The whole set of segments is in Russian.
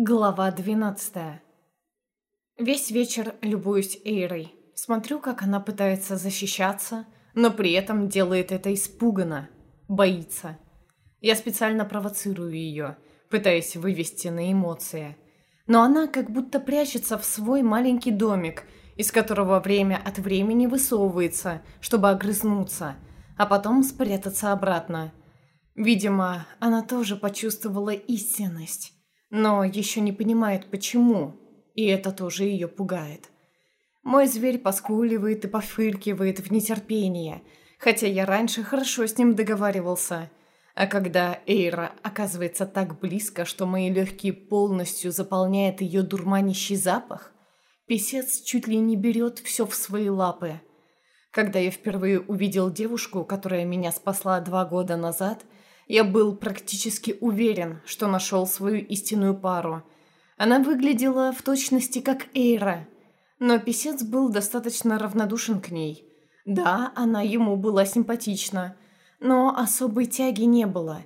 Глава 12 Весь вечер любуюсь Эйрой. Смотрю, как она пытается защищаться, но при этом делает это испуганно, боится. Я специально провоцирую ее, пытаясь вывести на эмоции. Но она как будто прячется в свой маленький домик, из которого время от времени высовывается, чтобы огрызнуться, а потом спрятаться обратно. Видимо, она тоже почувствовала истинность но еще не понимает, почему, и это тоже ее пугает. Мой зверь поскуливает и пофыркивает в нетерпении, хотя я раньше хорошо с ним договаривался. А когда Эйра оказывается так близко, что мои легкие полностью заполняет ее дурманящий запах, писец чуть ли не берет все в свои лапы. Когда я впервые увидел девушку, которая меня спасла два года назад – я был практически уверен, что нашел свою истинную пару. Она выглядела в точности как Эйра, но писец был достаточно равнодушен к ней. Да, она ему была симпатична, но особой тяги не было.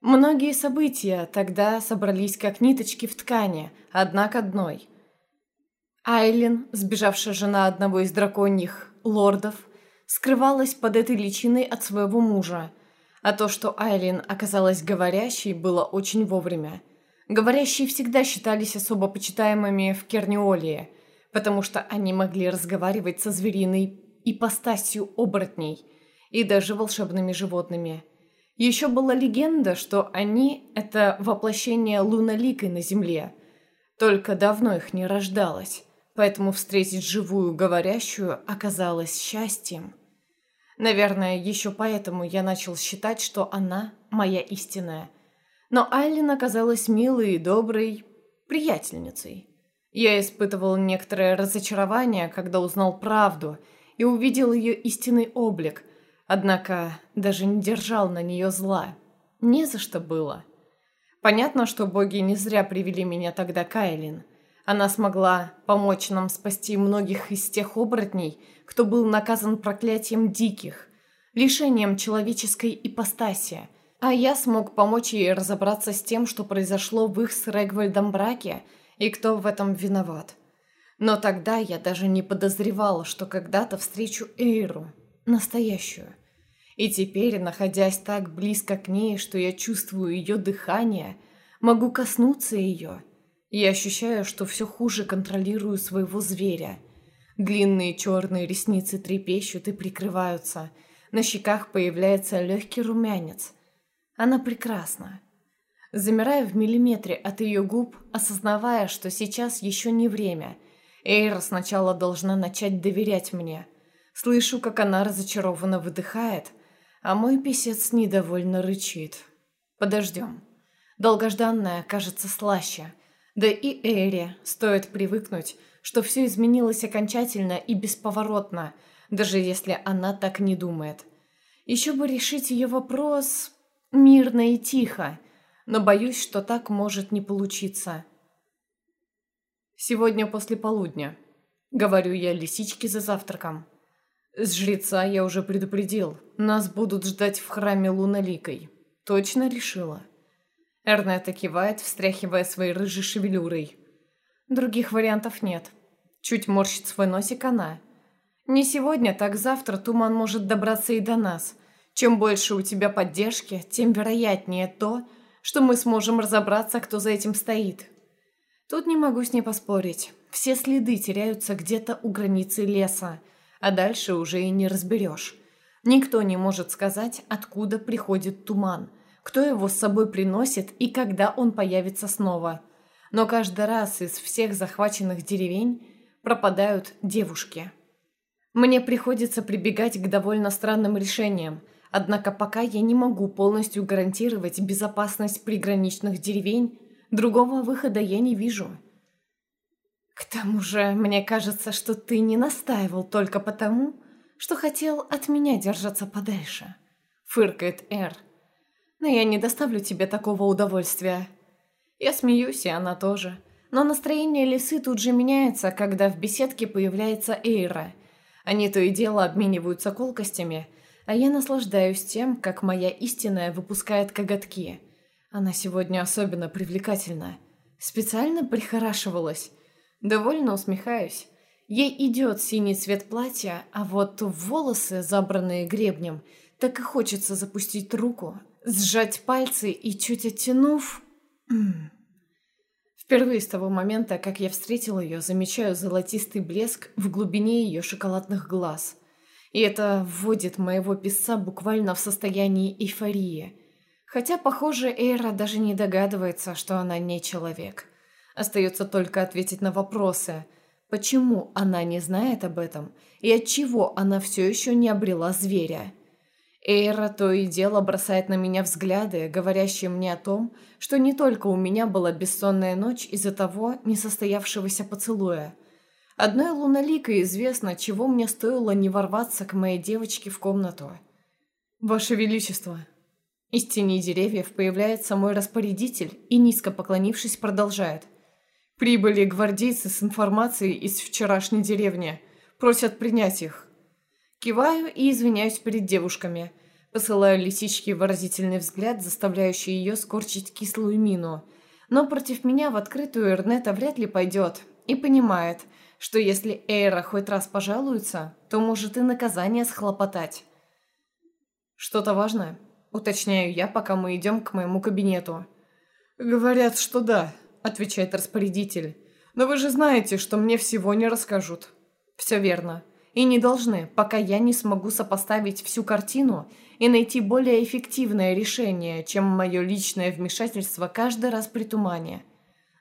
Многие события тогда собрались как ниточки в ткани, одна к одной. Айлин, сбежавшая жена одного из драконьих лордов, скрывалась под этой личиной от своего мужа – а то, что Айлин оказалась говорящей, было очень вовремя. Говорящие всегда считались особо почитаемыми в Керниолии, потому что они могли разговаривать со звериной ипостасью оборотней и даже волшебными животными. Еще была легенда, что они – это воплощение луналикой на Земле. Только давно их не рождалось, поэтому встретить живую говорящую оказалось счастьем – Наверное, еще поэтому я начал считать, что она моя истинная. Но Айлин оказалась милой и доброй приятельницей. Я испытывал некоторое разочарование, когда узнал правду и увидел ее истинный облик, однако даже не держал на нее зла. Не за что было. Понятно, что боги не зря привели меня тогда к Айлин. Она смогла помочь нам спасти многих из тех оборотней, кто был наказан проклятием диких, лишением человеческой ипостаси. А я смог помочь ей разобраться с тем, что произошло в их с Регвальдом браке и кто в этом виноват. Но тогда я даже не подозревала, что когда-то встречу Эйру, настоящую. И теперь, находясь так близко к ней, что я чувствую ее дыхание, могу коснуться ее – я ощущаю, что все хуже контролирую своего зверя. Длинные черные ресницы трепещут и прикрываются. На щеках появляется легкий румянец. Она прекрасна. Замираю в миллиметре от ее губ, осознавая, что сейчас еще не время. Эйра сначала должна начать доверять мне. Слышу, как она разочарованно выдыхает, а мой писец недовольно рычит. Подождем. Долгожданная кажется слаще – да и Эри стоит привыкнуть, что все изменилось окончательно и бесповоротно, даже если она так не думает. Еще бы решить ее вопрос мирно и тихо, но боюсь, что так может не получиться. «Сегодня после полудня», — говорю я лисичке за завтраком. «С жреца я уже предупредил. Нас будут ждать в храме Луналикой. Точно решила?» Эрнета кивает, встряхивая своей рыжей шевелюрой. Других вариантов нет. Чуть морщит свой носик она. Не сегодня, так завтра туман может добраться и до нас. Чем больше у тебя поддержки, тем вероятнее то, что мы сможем разобраться, кто за этим стоит. Тут не могу с ней поспорить. Все следы теряются где-то у границы леса, а дальше уже и не разберешь. Никто не может сказать, откуда приходит туман – кто его с собой приносит и когда он появится снова. Но каждый раз из всех захваченных деревень пропадают девушки. Мне приходится прибегать к довольно странным решениям, однако пока я не могу полностью гарантировать безопасность приграничных деревень, другого выхода я не вижу. К тому же, мне кажется, что ты не настаивал только потому, что хотел от меня держаться подальше, фыркает Эр но я не доставлю тебе такого удовольствия». Я смеюсь, и она тоже. Но настроение лисы тут же меняется, когда в беседке появляется Эйра. Они то и дело обмениваются колкостями, а я наслаждаюсь тем, как моя истинная выпускает коготки. Она сегодня особенно привлекательна. Специально прихорашивалась. Довольно усмехаюсь. Ей идет синий цвет платья, а вот волосы, забранные гребнем, так и хочется запустить руку, сжать пальцы и чуть оттянув... Впервые с того момента, как я встретил ее, замечаю золотистый блеск в глубине ее шоколадных глаз. И это вводит моего писца буквально в состояние эйфории. Хотя, похоже, Эйра даже не догадывается, что она не человек. Остается только ответить на вопросы. Почему она не знает об этом? И отчего она все еще не обрела зверя? Эйра то и дело бросает на меня взгляды, говорящие мне о том, что не только у меня была бессонная ночь из-за того несостоявшегося поцелуя. Одной луналикой известно, чего мне стоило не ворваться к моей девочке в комнату. «Ваше Величество!» Из тени деревьев появляется мой распорядитель и, низко поклонившись, продолжает. «Прибыли гвардейцы с информацией из вчерашней деревни. Просят принять их». Киваю и извиняюсь перед девушками. Посылаю лисичке выразительный взгляд, заставляющий ее скорчить кислую мину. Но против меня в открытую Эрнета вряд ли пойдет. И понимает, что если Эйра хоть раз пожалуется, то может и наказание схлопотать. «Что-то важное?» – уточняю я, пока мы идем к моему кабинету. «Говорят, что да», – отвечает распорядитель. «Но вы же знаете, что мне всего не расскажут». «Все верно и не должны, пока я не смогу сопоставить всю картину и найти более эффективное решение, чем мое личное вмешательство каждый раз при тумане.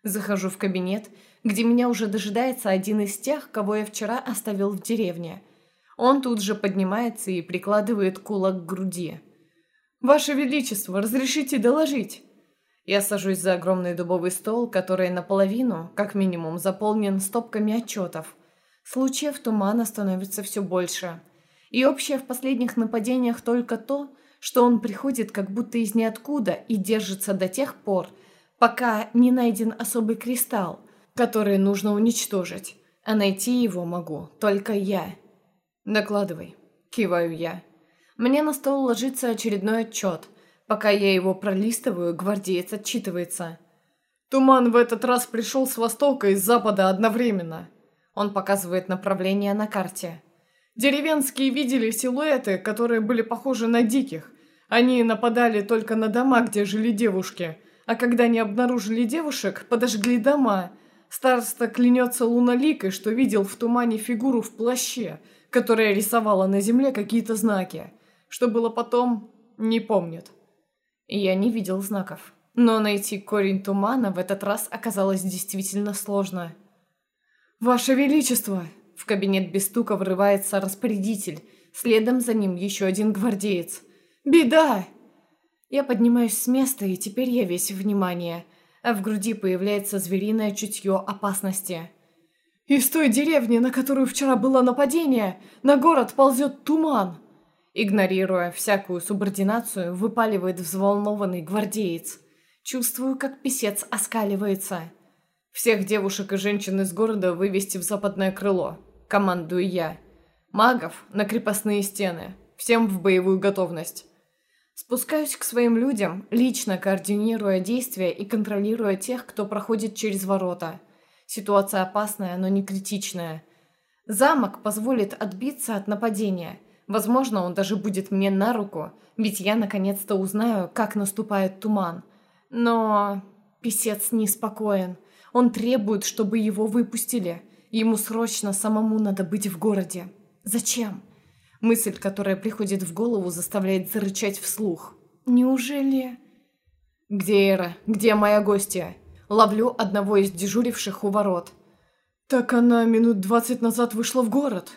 Захожу в кабинет, где меня уже дожидается один из тех, кого я вчера оставил в деревне. Он тут же поднимается и прикладывает кулак к груди. «Ваше Величество, разрешите доложить?» Я сажусь за огромный дубовый стол, который наполовину, как минимум, заполнен стопками отчетов – Случаев тумана становится все больше. И общее в последних нападениях только то, что он приходит как будто из ниоткуда и держится до тех пор, пока не найден особый кристалл, который нужно уничтожить. А найти его могу только я. «Докладывай», – киваю я. Мне на стол ложится очередной отчет. Пока я его пролистываю, гвардеец отчитывается. «Туман в этот раз пришел с востока и с запада одновременно», он показывает направление на карте. Деревенские видели силуэты, которые были похожи на диких. Они нападали только на дома, где жили девушки. А когда не обнаружили девушек, подожгли дома. Староста клянется луналикой, что видел в тумане фигуру в плаще, которая рисовала на земле какие-то знаки. Что было потом, не помнит. Я не видел знаков. Но найти корень тумана в этот раз оказалось действительно сложно. «Ваше Величество!» В кабинет без стука врывается распорядитель. Следом за ним еще один гвардеец. «Беда!» Я поднимаюсь с места, и теперь я весь внимание. А в груди появляется звериное чутье опасности. «Из той деревни, на которую вчера было нападение, на город ползет туман!» Игнорируя всякую субординацию, выпаливает взволнованный гвардеец. Чувствую, как писец оскаливается. Всех девушек и женщин из города вывести в западное крыло. Командую я. Магов на крепостные стены. Всем в боевую готовность. Спускаюсь к своим людям, лично координируя действия и контролируя тех, кто проходит через ворота. Ситуация опасная, но не критичная. Замок позволит отбиться от нападения. Возможно, он даже будет мне на руку, ведь я наконец-то узнаю, как наступает туман. Но... Песец неспокоен. Он требует, чтобы его выпустили. Ему срочно самому надо быть в городе. Зачем? Мысль, которая приходит в голову, заставляет зарычать вслух. Неужели... «Где Эра? Где моя гостья?» Ловлю одного из дежуривших у ворот. «Так она минут двадцать назад вышла в город»,